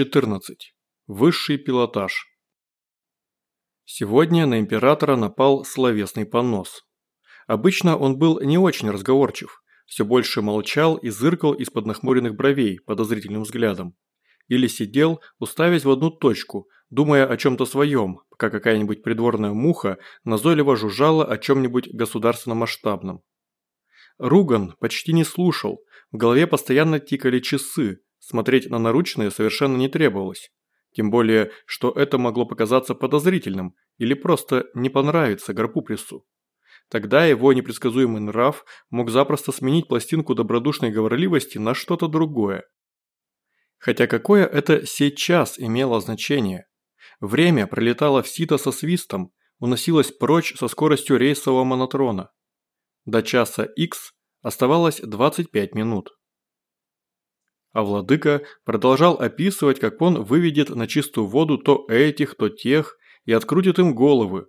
14. Высший пилотаж. Сегодня на императора напал словесный понос. Обычно он был не очень разговорчив, все больше молчал и зыркал из-под нахмуренных бровей подозрительным взглядом. Или сидел, уставясь в одну точку, думая о чем-то своем, пока какая-нибудь придворная муха назойливо жужжала о чем-нибудь государственно-масштабном. Руган почти не слушал, в голове постоянно тикали часы, Смотреть на наручные совершенно не требовалось. Тем более, что это могло показаться подозрительным или просто не понравиться Гарпупрису. Тогда его непредсказуемый нрав мог запросто сменить пластинку добродушной говорливости на что-то другое. Хотя какое это сейчас имело значение? Время пролетало в сито со свистом, уносилось прочь со скоростью рейсового монотрона. До часа X оставалось 25 минут. А владыка продолжал описывать, как он выведет на чистую воду то этих, то тех и открутит им головы.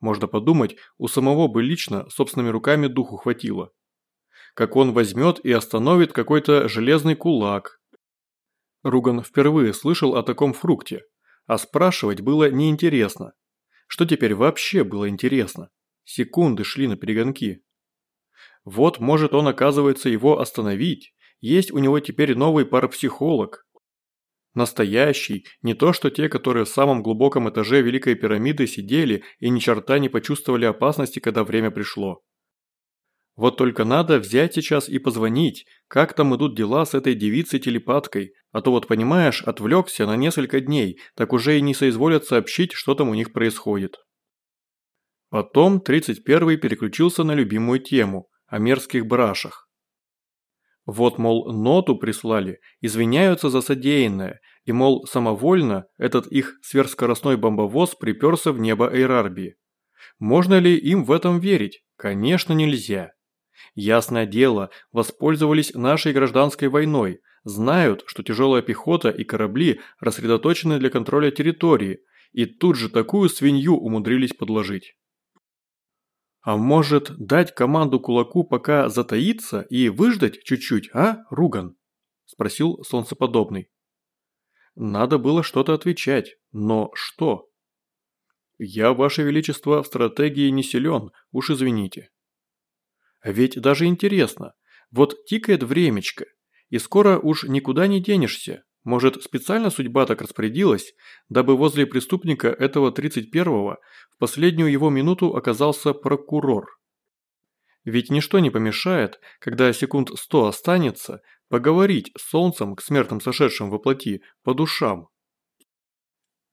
Можно подумать, у самого бы лично собственными руками духу хватило. Как он возьмет и остановит какой-то железный кулак. Руган впервые слышал о таком фрукте, а спрашивать было неинтересно. Что теперь вообще было интересно? Секунды шли на перегонки. Вот может он, оказывается, его остановить, есть у него теперь новый парапсихолог. Настоящий, не то что те, которые в самом глубоком этаже Великой пирамиды сидели и ни черта не почувствовали опасности, когда время пришло. Вот только надо взять сейчас и позвонить, как там идут дела с этой девицей-телепаткой, а то вот понимаешь, отвлекся на несколько дней, так уже и не соизволят сообщить, что там у них происходит. Потом 31-й переключился на любимую тему – о мерзких брашах. Вот, мол, ноту прислали, извиняются за содеянное, и, мол, самовольно этот их сверхскоростной бомбовоз приперся в небо Эйрарбии. Можно ли им в этом верить? Конечно, нельзя. Ясное дело, воспользовались нашей гражданской войной, знают, что тяжелая пехота и корабли рассредоточены для контроля территории, и тут же такую свинью умудрились подложить. А может, дать команду кулаку пока затаиться и выждать чуть-чуть, а, Руган? Спросил солнцеподобный. Надо было что-то отвечать, но что? Я, Ваше Величество, в стратегии не силен, уж извините. Ведь даже интересно, вот тикает времечко, и скоро уж никуда не денешься, может, специально судьба так распорядилась, дабы возле преступника этого 31-го в последнюю его минуту оказался прокурор. Ведь ничто не помешает, когда секунд сто останется, поговорить с солнцем к смертным сошедшим во плоти по душам.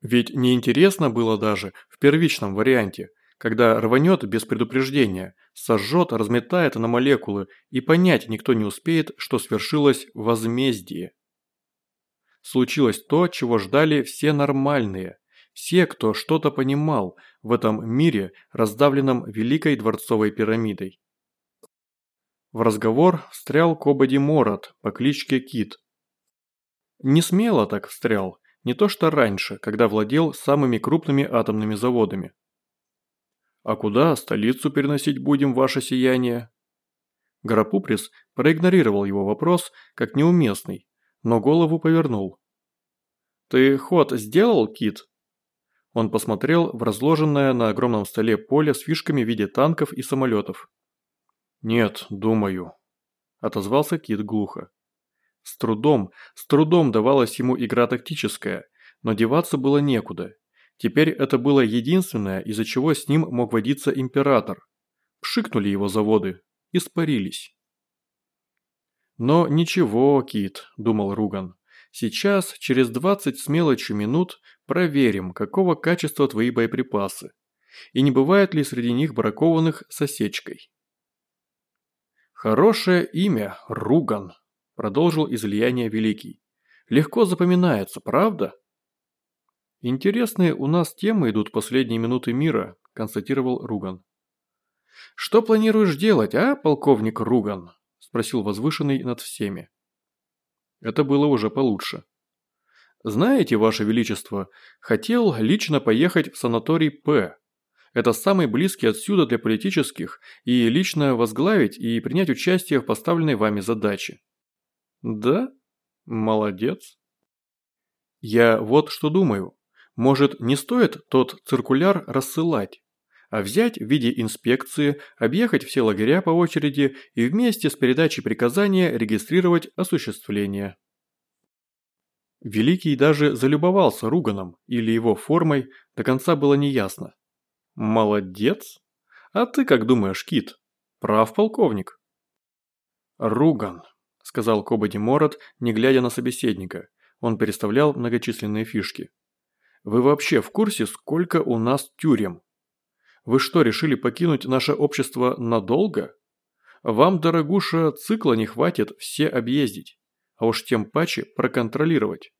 Ведь неинтересно было даже в первичном варианте, когда рванет без предупреждения, сожжет, разметает на молекулы и понять никто не успеет, что свершилось возмездие случилось то, чего ждали все нормальные, все, кто что-то понимал в этом мире, раздавленном Великой Дворцовой пирамидой. В разговор встрял Кобади Морат по кличке Кит. Не смело так встрял, не то что раньше, когда владел самыми крупными атомными заводами. «А куда столицу переносить будем, ваше сияние?» Гарапуприс проигнорировал его вопрос как неуместный, но голову повернул. «Ты ход сделал, Кит?» Он посмотрел в разложенное на огромном столе поле с фишками в виде танков и самолетов. «Нет, думаю», – отозвался Кит глухо. С трудом, с трудом давалась ему игра тактическая, но деваться было некуда. Теперь это было единственное, из-за чего с ним мог водиться император. Пшикнули его заводы, испарились. «Но ничего, Кит», – думал Руган. «Сейчас, через 20 с мелочью минут, проверим, какого качества твои боеприпасы. И не бывает ли среди них бракованных с осечкой». «Хорошее имя, Руган», – продолжил излияние Великий. «Легко запоминается, правда?» «Интересные у нас темы идут последние минуты мира», – констатировал Руган. «Что планируешь делать, а, полковник Руган?» Спросил возвышенный над всеми. Это было уже получше. «Знаете, Ваше Величество, хотел лично поехать в санаторий П. Это самый близкий отсюда для политических, и лично возглавить и принять участие в поставленной вами задаче». «Да? Молодец». Я вот что думаю. Может, не стоит тот циркуляр рассылать, а взять в виде инспекции, объехать все лагеря по очереди и вместе с передачей приказания регистрировать осуществление. Великий даже залюбовался Руганом или его формой, до конца было неясно. «Молодец! А ты как думаешь, Кит? Прав полковник?» «Руган», – сказал Кобади Морот, не глядя на собеседника. Он переставлял многочисленные фишки. «Вы вообще в курсе, сколько у нас тюрем? Вы что, решили покинуть наше общество надолго? Вам, дорогуша, цикла не хватит все объездить а уж тем паче проконтролировать.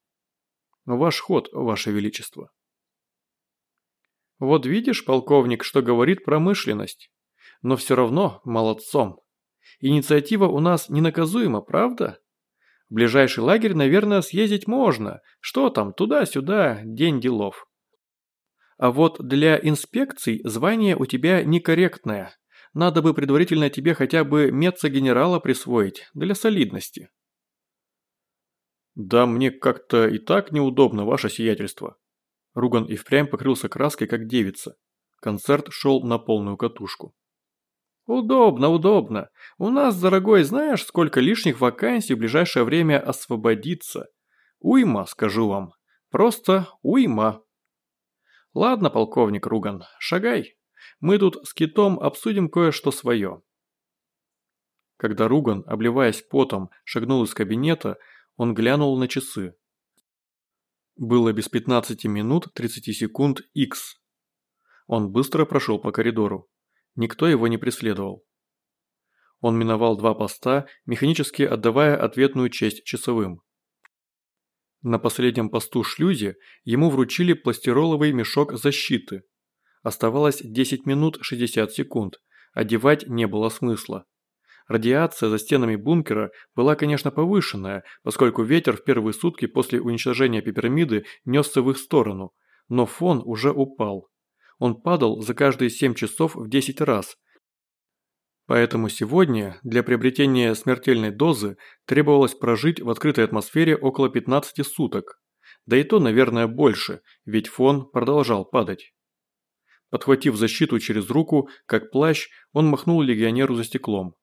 Ваш ход, ваше величество. Вот видишь, полковник, что говорит промышленность. Но все равно молодцом. Инициатива у нас ненаказуема, правда? В ближайший лагерь, наверное, съездить можно. Что там, туда-сюда, день делов. А вот для инспекций звание у тебя некорректное. Надо бы предварительно тебе хотя бы меца-генерала присвоить, для солидности. «Да мне как-то и так неудобно, ваше сиятельство». Руган и впрямь покрылся краской, как девица. Концерт шел на полную катушку. «Удобно, удобно. У нас, дорогой, знаешь, сколько лишних вакансий в ближайшее время освободится? Уйма, скажу вам. Просто уйма». «Ладно, полковник Руган, шагай. Мы тут с китом обсудим кое-что свое». Когда Руган, обливаясь потом, шагнул из кабинета, он глянул на часы. Было без 15 минут 30 секунд X. Он быстро прошел по коридору. Никто его не преследовал. Он миновал два поста, механически отдавая ответную честь часовым. На последнем посту шлюзе ему вручили пластироловый мешок защиты. Оставалось 10 минут 60 секунд, одевать не было смысла. Радиация за стенами бункера была, конечно, повышенная, поскольку ветер в первые сутки после уничтожения пирамиды несся в их сторону, но фон уже упал. Он падал за каждые 7 часов в 10 раз. Поэтому сегодня для приобретения смертельной дозы требовалось прожить в открытой атмосфере около 15 суток. Да и то, наверное, больше, ведь фон продолжал падать. Подхватив защиту через руку, как плащ, он махнул легионеру за стеклом.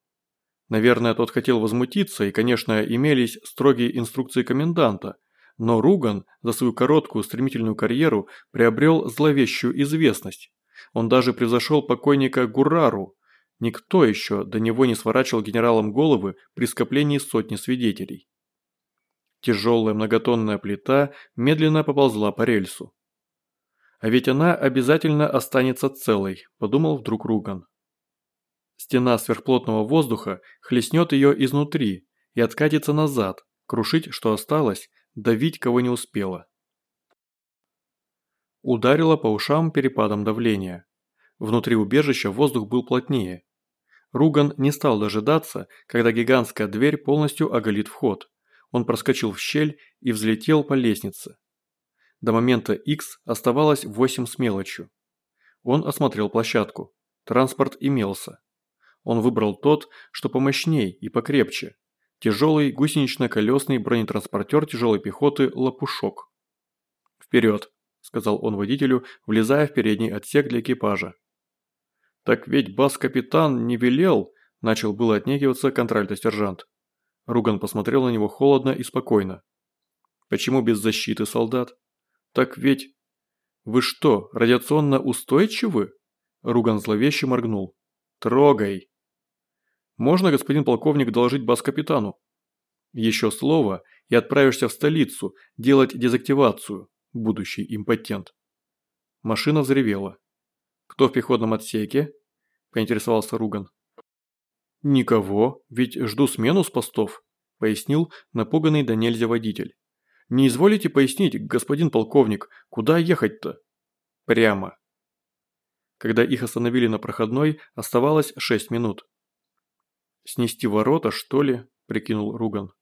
Наверное, тот хотел возмутиться, и, конечно, имелись строгие инструкции коменданта, но Руган за свою короткую стремительную карьеру приобрел зловещую известность. Он даже превзошел покойника Гурару. Никто еще до него не сворачивал генералам головы при скоплении сотни свидетелей. Тяжелая многотонная плита медленно поползла по рельсу. «А ведь она обязательно останется целой», – подумал вдруг Руган. Стена сверхплотного воздуха хлестнет ее изнутри и откатится назад, крушить, что осталось, давить, кого не успела. Ударило по ушам перепадом давления. Внутри убежища воздух был плотнее. Руган не стал дожидаться, когда гигантская дверь полностью оголит вход. Он проскочил в щель и взлетел по лестнице. До момента X оставалось 8 с мелочью. Он осмотрел площадку. Транспорт имелся. Он выбрал тот, что помощней и покрепче. Тяжелый гусенично-колесный бронетранспортер тяжелой пехоты «Лопушок». «Вперед!» – сказал он водителю, влезая в передний отсек для экипажа. «Так ведь бас-капитан не велел!» – начал было отнекиваться контральто-сержант. Руган посмотрел на него холодно и спокойно. «Почему без защиты, солдат?» «Так ведь...» «Вы что, радиационно устойчивы?» Руган зловеще моргнул. «Трогай!» Можно, господин полковник, доложить бас-капитану? Еще слово, и отправишься в столицу делать дезактивацию, будущий импотент. Машина взревела. Кто в пехотном отсеке? Поинтересовался Руган. Никого, ведь жду смену с постов, пояснил напуганный до нельзя водитель. Не изволите пояснить, господин полковник, куда ехать-то? Прямо. Когда их остановили на проходной, оставалось шесть минут. «Снести ворота, что ли?» – прикинул Руган.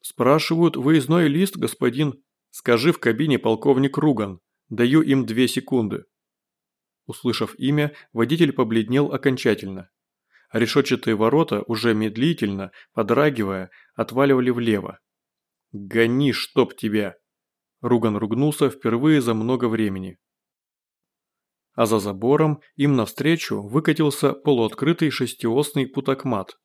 «Спрашивают, выездной лист, господин?» «Скажи в кабине полковник Руган. Даю им две секунды». Услышав имя, водитель побледнел окончательно. Решетчатые ворота, уже медлительно, подрагивая, отваливали влево. «Гони, чтоб тебя!» Руган ругнулся впервые за много времени. А за забором им навстречу выкатился полуоткрытый шестиосный путакмат.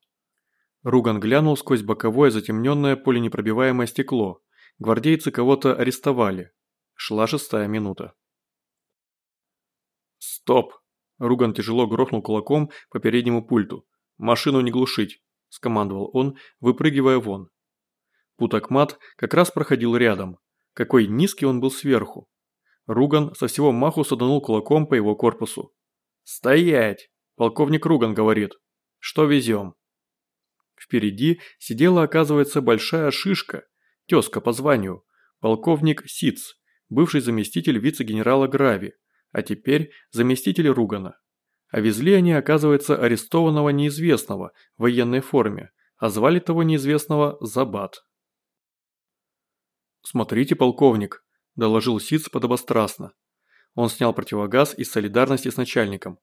Руган глянул сквозь боковое затемненное пуленепробиваемое стекло. Гвардейцы кого-то арестовали. Шла шестая минута. «Стоп!» Руган тяжело грохнул кулаком по переднему пульту. «Машину не глушить!» – скомандовал он, выпрыгивая вон. Путакмат как раз проходил рядом. Какой низкий он был сверху. Руган со всего маху саданул кулаком по его корпусу. «Стоять!» – полковник Руган говорит. «Что везем?» Впереди сидела, оказывается, большая шишка, тезка по званию, полковник Сиц, бывший заместитель вице-генерала Грави, а теперь заместитель Ругана. А везли они, оказывается, арестованного неизвестного в военной форме, а звали того неизвестного Забат. «Смотрите, полковник», – доложил Сиц подобострастно. Он снял противогаз из солидарности с начальником.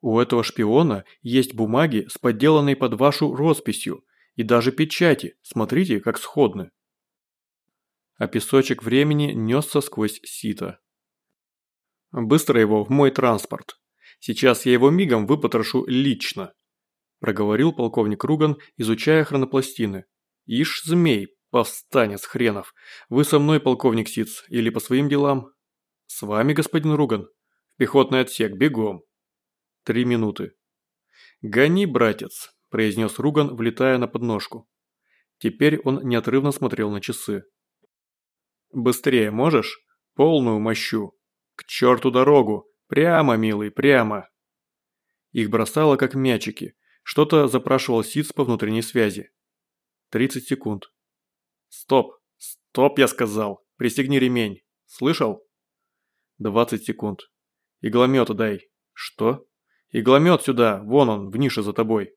«У этого шпиона есть бумаги с подделанной под вашу росписью и даже печати, смотрите, как сходны». А песочек времени несся сквозь сито. «Быстро его в мой транспорт. Сейчас я его мигом выпотрошу лично», – проговорил полковник Руган, изучая хронопластины. «Ишь, змей, «Повстанец хренов! Вы со мной, полковник Сиц, или по своим делам?» «С вами, господин Руган. В пехотный отсек, бегом!» «Три минуты». «Гони, братец!» – произнес Руган, влетая на подножку. Теперь он неотрывно смотрел на часы. «Быстрее можешь? Полную мощу! К черту дорогу! Прямо, милый, прямо!» Их бросало как мячики. Что-то запрашивал Сиц по внутренней связи. Тридцать секунд. «Стоп! Стоп, я сказал! Пристегни ремень! Слышал?» «Двадцать секунд. Игломет дай». «Что?» «Игломет сюда! Вон он, в нише за тобой!»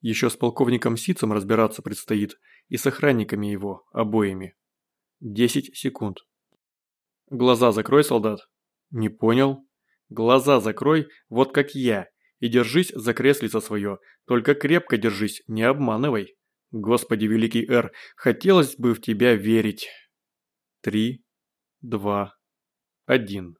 Еще с полковником Сицем разбираться предстоит, и с охранниками его, обоими. Десять секунд. «Глаза закрой, солдат!» «Не понял?» «Глаза закрой, вот как я, и держись за креслице свое, только крепко держись, не обманывай!» Господи, великий Эр, хотелось бы в тебя верить. Три, два, один.